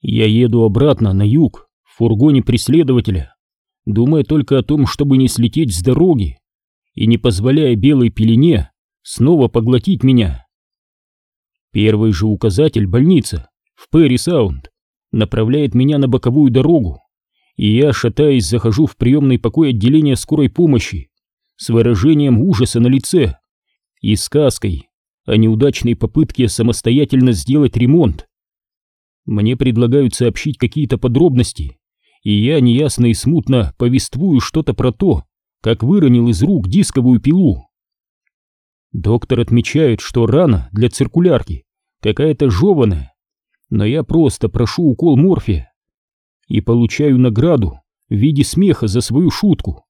Я еду обратно на юг в фургоне преследователя, думая только о том, чтобы не слететь с дороги и не позволяя белой пелене снова поглотить меня. Первый же указатель больница в Перри-Саунд направляет меня на боковую дорогу, и я, шатаясь, захожу в приемный покой отделения скорой помощи с выражением ужаса на лице и сказкой о неудачной попытке самостоятельно сделать ремонт. Мне предлагают сообщить какие-то подробности, и я неясно и смутно повествую что-то про то, как выронил из рук дисковую пилу. Доктор отмечает, что рана для циркулярки какая-то жеваная, но я просто прошу укол морфия и получаю награду в виде смеха за свою шутку.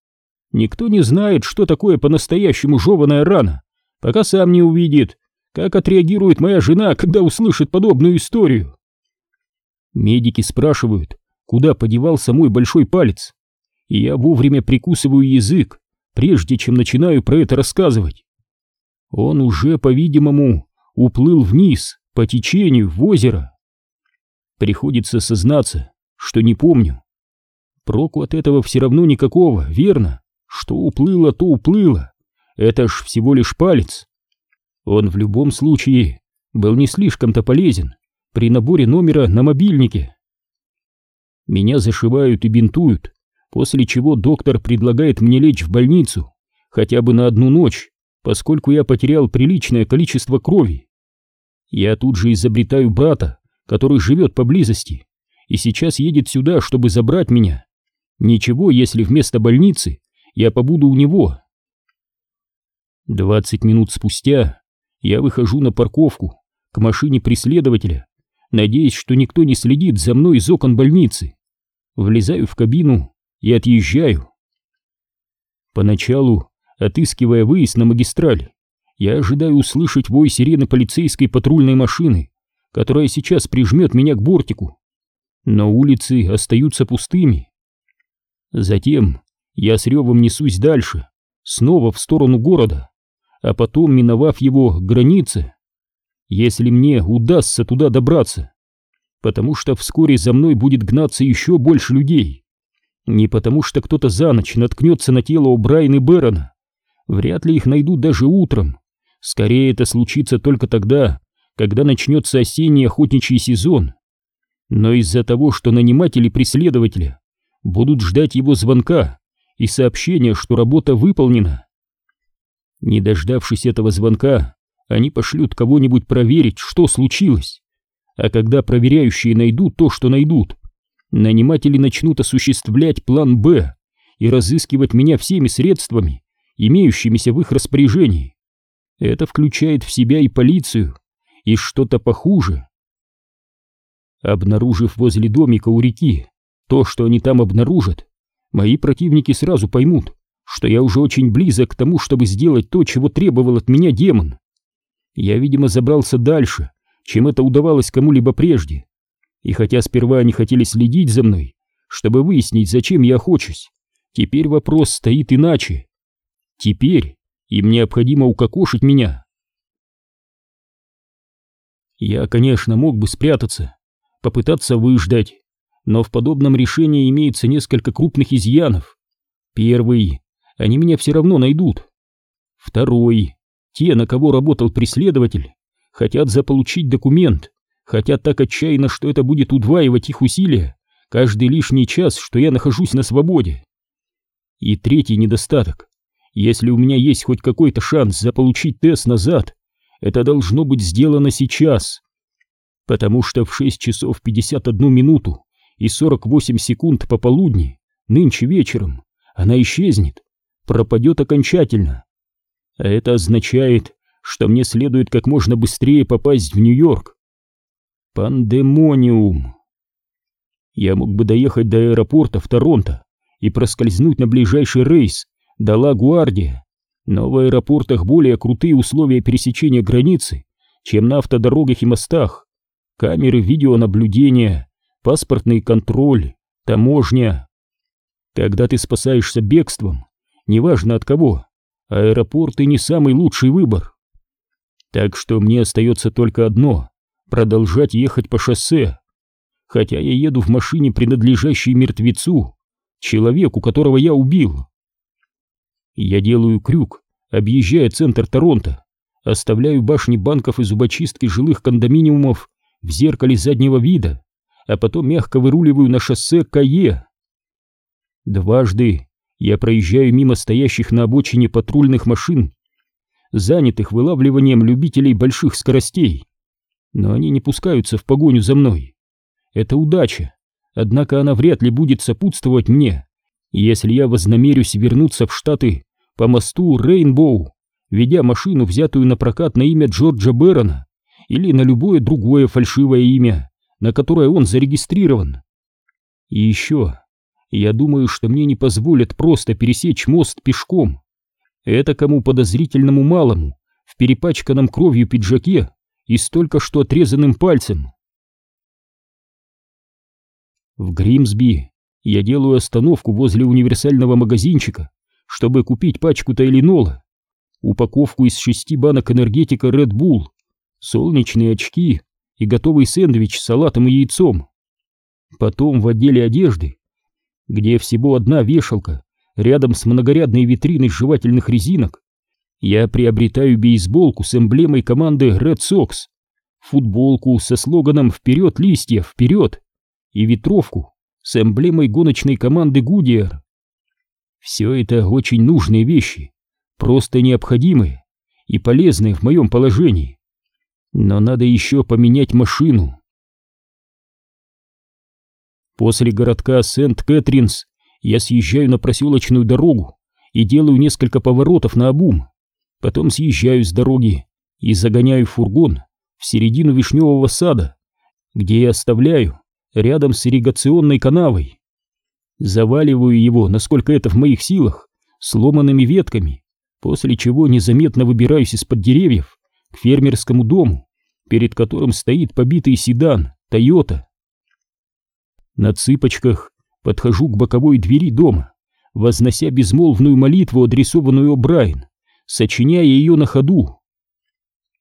Никто не знает, что такое по-настоящему жеваная рана, пока сам не увидит, как отреагирует моя жена, когда услышит подобную историю. Медики спрашивают, куда подевался мой большой палец, и я вовремя прикусываю язык, прежде чем начинаю про это рассказывать. Он уже, по-видимому, уплыл вниз, по течению, в озеро. Приходится сознаться, что не помню. Проку от этого все равно никакого, верно? Что уплыло, то уплыло. Это ж всего лишь палец. Он в любом случае был не слишком-то полезен при наборе номера на мобильнике. Меня зашивают и бинтуют, после чего доктор предлагает мне лечь в больницу хотя бы на одну ночь, поскольку я потерял приличное количество крови. Я тут же изобретаю брата, который живет поблизости, и сейчас едет сюда, чтобы забрать меня. Ничего, если вместо больницы я побуду у него. Двадцать минут спустя я выхожу на парковку к машине преследователя, надеясь, что никто не следит за мной из окон больницы. Влезаю в кабину и отъезжаю. Поначалу, отыскивая выезд на магистраль, я ожидаю услышать вой сирены полицейской патрульной машины, которая сейчас прижмет меня к бортику. Но улицы остаются пустыми. Затем я с ревом несусь дальше, снова в сторону города, а потом, миновав его границы, если мне удастся туда добраться, потому что вскоре за мной будет гнаться еще больше людей. Не потому что кто-то за ночь наткнется на тело О'Брайена и Бэрона. Вряд ли их найдут даже утром. Скорее это случится только тогда, когда начнется осенний охотничий сезон. Но из-за того, что наниматели преследователя будут ждать его звонка и сообщения, что работа выполнена. Не дождавшись этого звонка, они пошлют кого-нибудь проверить, что случилось. А когда проверяющие найдут то, что найдут, наниматели начнут осуществлять план «Б» и разыскивать меня всеми средствами, имеющимися в их распоряжении. Это включает в себя и полицию, и что-то похуже. Обнаружив возле домика у реки то, что они там обнаружат, мои противники сразу поймут, что я уже очень близок к тому, чтобы сделать то, чего требовал от меня демон. Я, видимо, забрался дальше, чем это удавалось кому-либо прежде. И хотя сперва они хотели следить за мной, чтобы выяснить, зачем я охочусь, теперь вопрос стоит иначе. Теперь им необходимо укокошить меня. Я, конечно, мог бы спрятаться, попытаться выждать, но в подобном решении имеется несколько крупных изъянов. Первый — они меня все равно найдут. Второй — те, на кого работал преследователь, хотят заполучить документ, хотят так отчаянно, что это будет удваивать их усилия каждый лишний час, что я нахожусь на свободе. И третий недостаток. Если у меня есть хоть какой-то шанс заполучить тест назад, это должно быть сделано сейчас. Потому что в 6 часов 51 минуту и 48 секунд пополудни, нынче вечером, она исчезнет, пропадет окончательно. А это означает, что мне следует как можно быстрее попасть в Нью-Йорк. Пандемониум. Я мог бы доехать до аэропорта в Торонто и проскользнуть на ближайший рейс до Ла-Гуардия, но в аэропортах более крутые условия пересечения границы, чем на автодорогах и мостах. Камеры видеонаблюдения, паспортный контроль, таможня. Когда ты спасаешься бегством, неважно от кого, аэропорты не самый лучший выбор. Так что мне остается только одно — продолжать ехать по шоссе. хотя я еду в машине, принадлежащей мертвецу, человеку, которого я убил. Я делаю крюк, объезжая центр Торонто, оставляю башни банков и зубочистки жилых кондоминиумов в зеркале заднего вида, а потом мягко выруливаю на шоссе Кае. Дважды я проезжаю мимо стоящих на обочине патрульных машин, занятых вылавливанием любителей больших скоростей, но они не пускаются в погоню за мной. Это удача, однако она вряд ли будет сопутствовать мне, если я вознамерюсь вернуться в Штаты по мосту Рейнбоу, ведя машину, взятую на прокат на имя Джорджа Бэрона или на любое другое фальшивое имя, на которое он зарегистрирован. И еще, я думаю, что мне не позволят просто пересечь мост пешком. Это кому подозрительному малому, в перепачканном кровью пиджаке и с только что отрезанным пальцем. В Гримсби я делаю остановку возле универсального магазинчика, чтобы купить пачку тайленола, упаковку из шести банок энергетика Red Bull, солнечные очки и готовый сэндвич с салатом и яйцом. Потом в отделе одежды, где всего одна вешалка, рядом с многорядной витриной жевательных резинок, я приобретаю бейсболку с эмблемой команды Red Sox, футболку со слоганом «Вперед, листья, вперед!» и ветровку с эмблемой гоночной команды Goodyear. Все это очень нужные вещи, просто необходимые и полезные в моем положении. Но надо еще поменять машину. После городка Сент-Кэтринс я съезжаю на проселочную дорогу и делаю несколько поворотов на обум. Потом съезжаю с дороги и загоняю фургон в середину вишневого сада, где я оставляю рядом с ирригационной канавой. Заваливаю его, насколько это в моих силах, сломанными ветками, после чего незаметно выбираюсь из-под деревьев к фермерскому дому, перед которым стоит побитый седан «Тойота». На цыпочках подхожу к боковой двери дома, вознося безмолвную молитву, адресованную Брайан, сочиняя ее на ходу.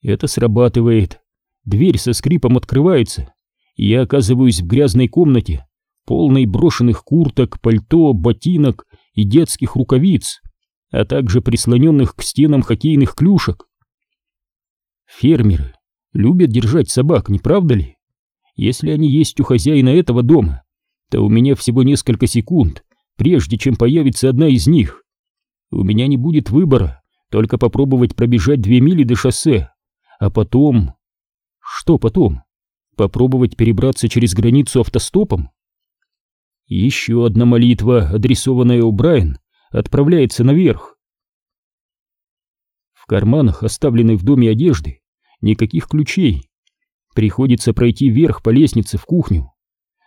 Это срабатывает. Дверь со скрипом открывается, и я оказываюсь в грязной комнате, полной брошенных курток, пальто, ботинок и детских рукавиц, а также прислоненных к стенам хоккейных клюшек. Фермеры любят держать собак, не правда ли? Если они есть у хозяина этого дома, то у меня всего несколько секунд, прежде чем появится одна из них. У меня не будет выбора, только попробовать пробежать две мили до шоссе, а потом... Что потом? Попробовать перебраться через границу автостопом? Еще одна молитва, адресованная у Брайан, отправляется наверх. В карманах, оставленной в доме одежды, никаких ключей. Приходится пройти вверх по лестнице в кухню,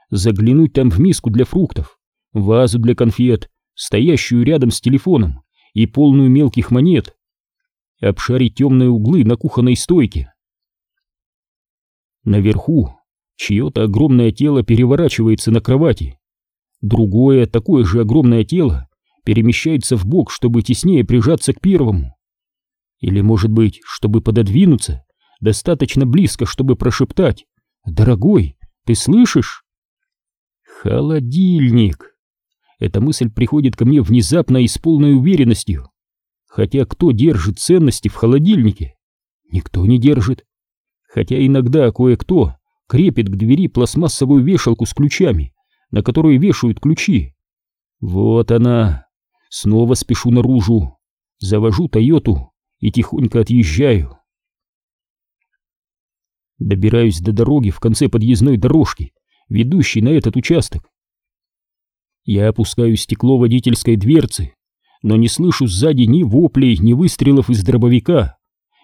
заглянуть там в миску для фруктов, вазу для конфет, стоящую рядом с телефоном и полную мелких монет, обшарить темные углы на кухонной стойке. Наверху чье-то огромное тело переворачивается на кровати, другое, такое же огромное тело, перемещается в бок, чтобы теснее прижаться к первому. Или, может быть, чтобы пододвинуться достаточно близко, чтобы прошептать «Дорогой, ты слышишь?» Холодильник. Эта мысль приходит ко мне внезапно и с полной уверенностью. Хотя кто держит ценности в холодильнике? Никто не держит. Хотя иногда кое-кто крепит к двери пластмассовую вешалку с ключами, на которую вешают ключи. Вот она. Снова спешу наружу. Завожу Тойоту и тихонько отъезжаю. Добираюсь до дороги в конце подъездной дорожки ведущий на этот участок. Я опускаю стекло водительской дверцы, но не слышу сзади ни воплей, ни выстрелов из дробовика.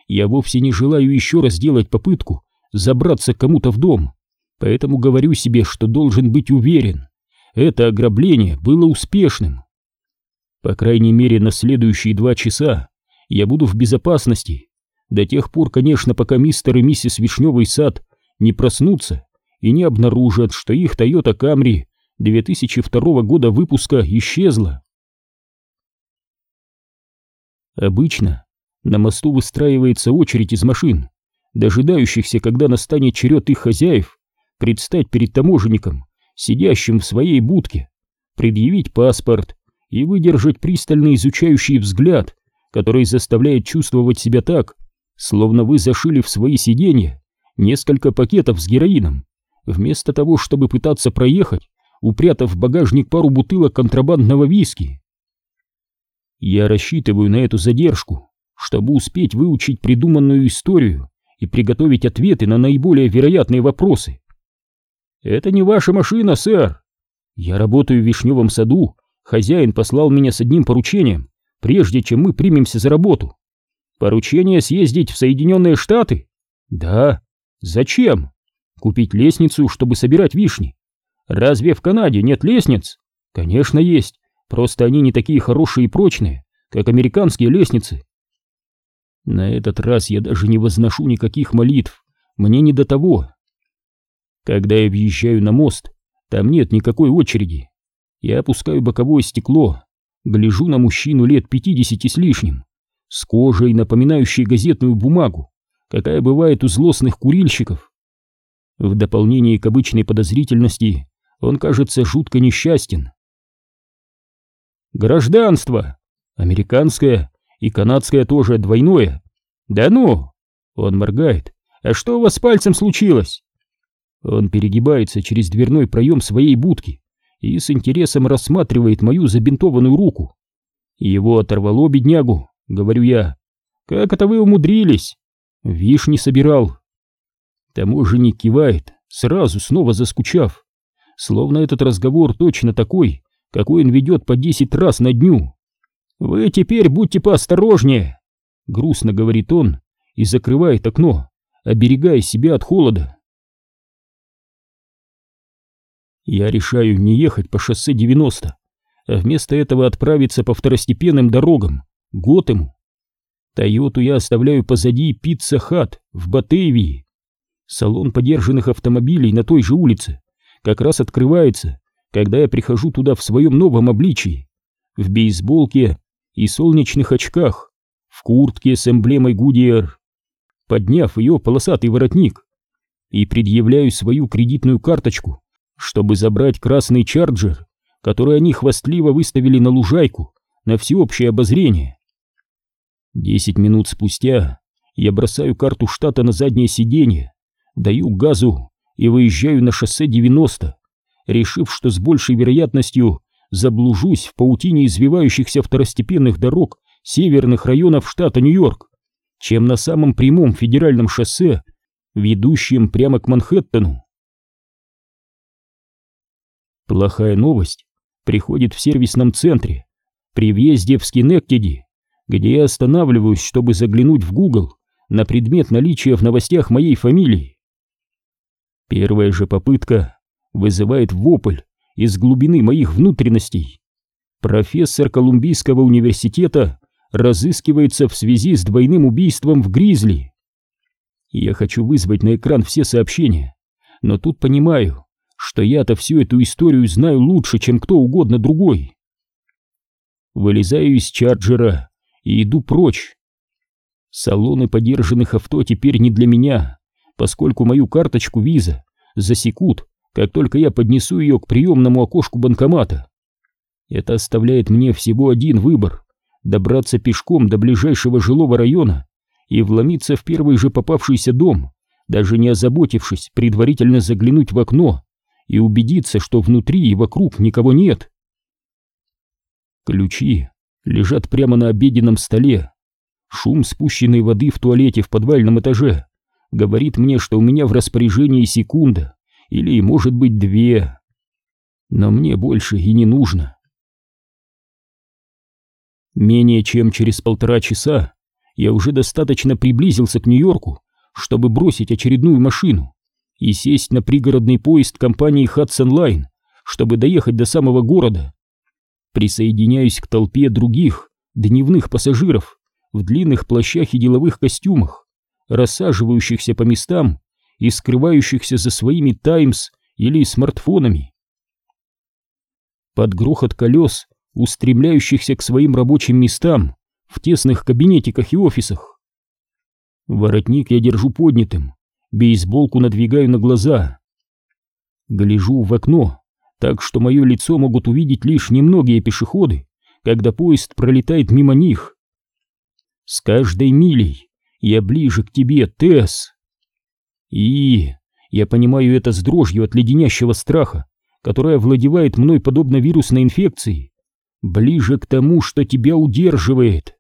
Я вовсе не желаю еще раз делать попытку забраться кому-то в дом, поэтому говорю себе, что должен быть уверен. Это ограбление было успешным. По крайней мере, на следующие два часа я буду в безопасности. До тех пор, конечно, пока мистер и миссис Вишневый сад не проснутся и не обнаружат, что их Toyota Camry 2002 года выпуска исчезла. Обычно на мосту выстраивается очередь из машин, дожидающихся, когда настанет черед их хозяев, предстать перед таможенником, сидящим в своей будке, предъявить паспорт и выдержать пристально изучающий взгляд, который заставляет чувствовать себя так, словно вы зашили в свои сиденья несколько пакетов с героином, вместо того, чтобы пытаться проехать, упрятав в багажник пару бутылок контрабандного виски. Я рассчитываю на эту задержку, чтобы успеть выучить придуманную историю и приготовить ответы на наиболее вероятные вопросы. «Это не ваша машина, сэр!» «Я работаю в Вишневом саду, хозяин послал меня с одним поручением, прежде чем мы примемся за работу. Поручение съездить в Соединенные Штаты?» «Да». «Зачем?» «Купить лестницу, чтобы собирать вишни». «Разве в Канаде нет лестниц?» «Конечно есть, просто они не такие хорошие и прочные, как американские лестницы». На этот раз я даже не возношу никаких молитв, мне не до того. Когда я въезжаю на мост, там нет никакой очереди. Я опускаю боковое стекло, гляжу на мужчину лет пятидесяти с лишним, с кожей, напоминающей газетную бумагу, какая бывает у злостных курильщиков. В дополнение к обычной подозрительности он кажется жутко несчастен. Гражданство! Американское и канадское тоже двойное. Да ну! Он моргает. А что у вас с пальцем случилось? Он перегибается через дверной проем своей будки и с интересом рассматривает мою забинтованную руку. Его оторвало беднягу, говорю я. Как это вы умудрились? Вишни собирал. Таможенник кивает, сразу снова заскучав. Словно этот разговор точно такой, какой он ведет по десять раз на дню. Вы теперь будьте поосторожнее, грустно говорит он и закрывает окно, оберегая себя от холода. Я решаю не ехать по шоссе 90, а вместо этого отправиться по второстепенным дорогам, Готэму. Тойоту я оставляю позади Пицца Хат в Батавии. Салон подержанных автомобилей на той же улице как раз открывается, когда я прихожу туда в своем новом обличии, в бейсболке и солнечных очках, в куртке с эмблемой Гудиер, подняв ее полосатый воротник, и предъявляю свою кредитную карточку чтобы забрать красный чарджер, который они хвастливо выставили на лужайку на всеобщее обозрение. Десять минут спустя я бросаю карту штата на заднее сиденье, даю газу и выезжаю на шоссе 90, решив, что с большей вероятностью заблужусь в паутине извивающихся второстепенных дорог северных районов штата Нью-Йорк, чем на самом прямом федеральном шоссе, ведущем прямо к Манхэттену. Плохая новость приходит в сервисном центре при въезде в Скинектеди, где я останавливаюсь, чтобы заглянуть в Google на предмет наличия в новостях моей фамилии. Первая же попытка вызывает вопль из глубины моих внутренностей. Профессор Колумбийского университета разыскивается в связи с двойным убийством в Гризли. Я хочу вызвать на экран все сообщения, но тут понимаю, что я-то всю эту историю знаю лучше, чем кто угодно другой. Вылезаю из чарджера и иду прочь. Салоны подержанных авто теперь не для меня, поскольку мою карточку виза засекут, как только я поднесу ее к приемному окошку банкомата. Это оставляет мне всего один выбор — добраться пешком до ближайшего жилого района и вломиться в первый же попавшийся дом, даже не озаботившись предварительно заглянуть в окно и убедиться, что внутри и вокруг никого нет. Ключи лежат прямо на обеденном столе. Шум спущенной воды в туалете в подвальном этаже говорит мне, что у меня в распоряжении секунда, или, может быть, две. Но мне больше и не нужно. Менее чем через полтора часа я уже достаточно приблизился к Нью-Йорку, чтобы бросить очередную машину и сесть на пригородный поезд компании Hudson Line, чтобы доехать до самого города. Присоединяюсь к толпе других дневных пассажиров в длинных плащах и деловых костюмах, рассаживающихся по местам и скрывающихся за своими «Таймс» или смартфонами. Под грохот колес, устремляющихся к своим рабочим местам в тесных кабинетиках и офисах. Воротник я держу поднятым, бейсболку надвигаю на глаза. Гляжу в окно, так что мое лицо могут увидеть лишь немногие пешеходы, когда поезд пролетает мимо них. С каждой милей я ближе к тебе, Тесс. И я понимаю это с дрожью от леденящего страха, которая владевает мной подобно вирусной инфекции, ближе к тому, что тебя удерживает.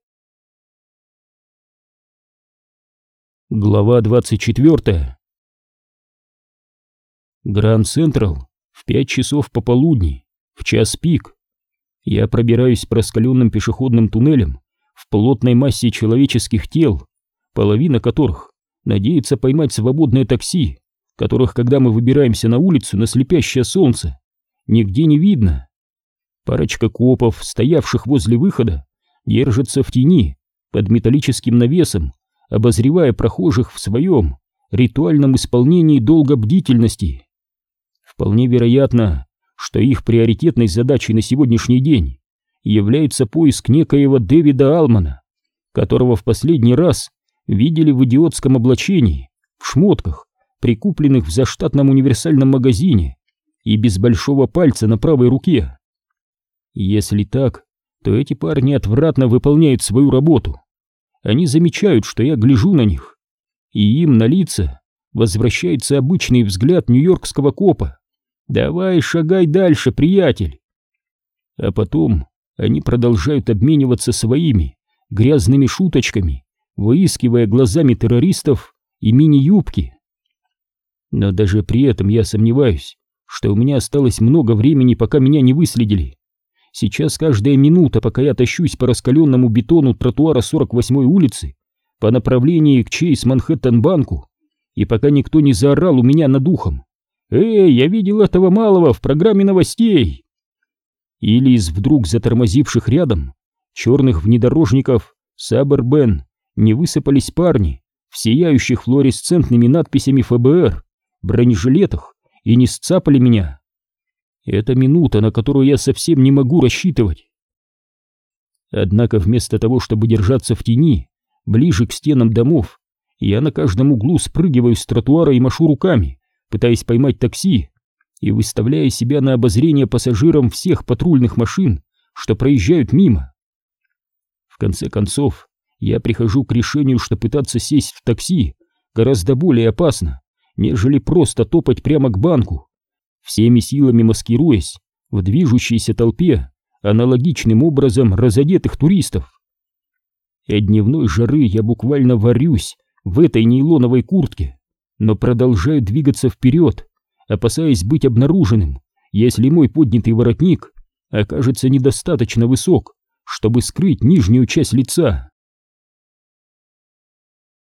Глава 24 Гранд Централ в пять часов пополудни, в час пик. Я пробираюсь по раскаленным пешеходным туннелям в плотной массе человеческих тел, половина которых надеется поймать свободное такси, которых, когда мы выбираемся на улицу на слепящее солнце, нигде не видно. Парочка копов, стоявших возле выхода, держатся в тени под металлическим навесом, обозревая прохожих в своем ритуальном исполнении долга бдительности. Вполне вероятно, что их приоритетной задачей на сегодняшний день является поиск некоего Дэвида Алмана, которого в последний раз видели в идиотском облачении, в шмотках, прикупленных в заштатном универсальном магазине и без большого пальца на правой руке. Если так, то эти парни отвратно выполняют свою работу. Они замечают, что я гляжу на них, и им на лица возвращается обычный взгляд нью-йоркского копа, Давай шагай дальше, приятель. А потом они продолжают обмениваться своими грязными шуточками, выискивая глазами террористов и мини-юбки. Но даже при этом я сомневаюсь, что у меня осталось много времени, пока меня не выследили. Сейчас каждая минута, пока я тащусь по раскаленному бетону тротуара 48-й улицы по направлению к Чейз Манхэттен-банку, и пока никто не заорал у меня над ухом. «Эй, я видел этого малого в программе новостей!» Или из вдруг затормозивших рядом черных внедорожников Сабербен не высыпались парни в сияющих флуоресцентными надписями ФБР, бронежилетах и не сцапали меня. Это минута, на которую я совсем не могу рассчитывать. Однако вместо того, чтобы держаться в тени, ближе к стенам домов, я на каждом углу спрыгиваю с тротуара и машу руками, пытаясь поймать такси и выставляя себя на обозрение пассажирам всех патрульных машин, что проезжают мимо. В конце концов, я прихожу к решению, что пытаться сесть в такси гораздо более опасно, нежели просто топать прямо к банку, всеми силами маскируясь в движущейся толпе аналогичным образом разодетых туристов. От дневной жары я буквально варюсь в этой нейлоновой куртке, но продолжаю двигаться вперед, опасаясь быть обнаруженным, если мой поднятый воротник окажется недостаточно высок, чтобы скрыть нижнюю часть лица.